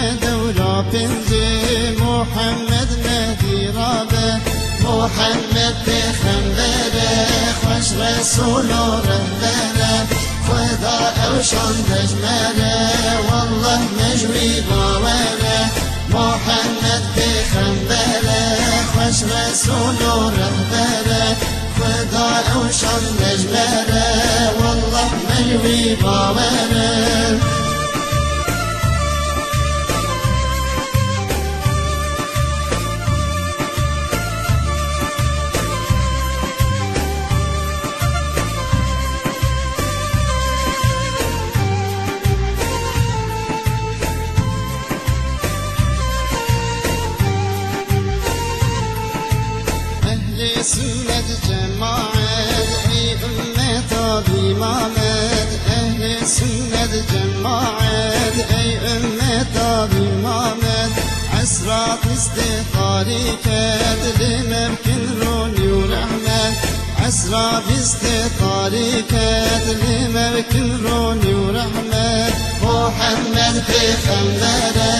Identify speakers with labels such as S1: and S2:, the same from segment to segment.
S1: محمد بنزي محمد نادي رابه محمد بخنبره خش رسول رهبره خدا اوشان تجمره والله مجوي باوره محمد Sünnet cemaat Ey ümmet abi Muhammed Ehli sünnet cemaat Ey ümmet abi Muhammed Esrat iste tariket Limemkin runi u rahmet. Esra bizde tariket Limemkin runi u rahmet. Muhammed peygambere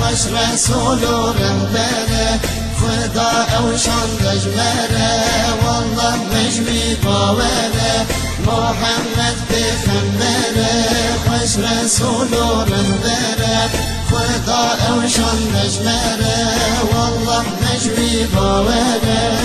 S1: Baş Resulü rehbere خدا اوشان دجمره والله مجوی باوره محمد پیغمبره خوش رسول و رهبره خدا اوشان دجمره والله مجوی باوره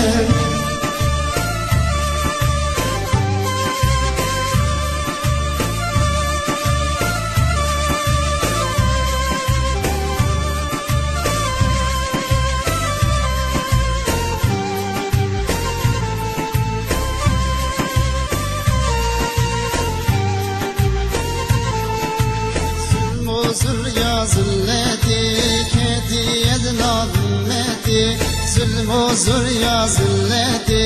S1: huzur ya zilleti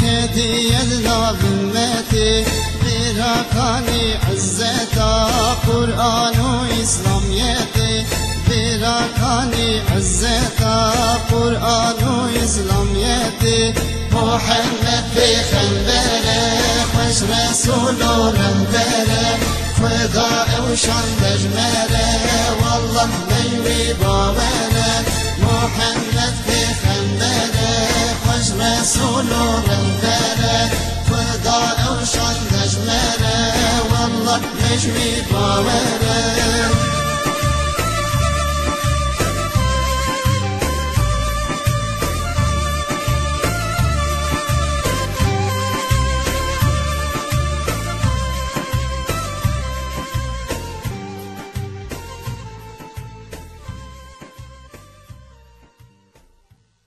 S1: Kediyen la ümmeti Bir hakani izzeta Kur'an-ı İslam yeti. Bir hakani izzeta Kur'an-ı İslam yeti. Muhammed peygambere Hoş Resulü rehbere Feda evşan mecmere Vallah meyvi bavere Muhammed peygambere خندره خوش مسئول و بندره والله باوره